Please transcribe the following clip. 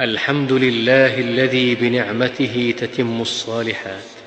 الحمد لله الذي بنعمته تتم الصالحات.